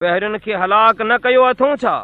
پهرين کي هلاڪ نه ڪيو اٿئون ڇا؟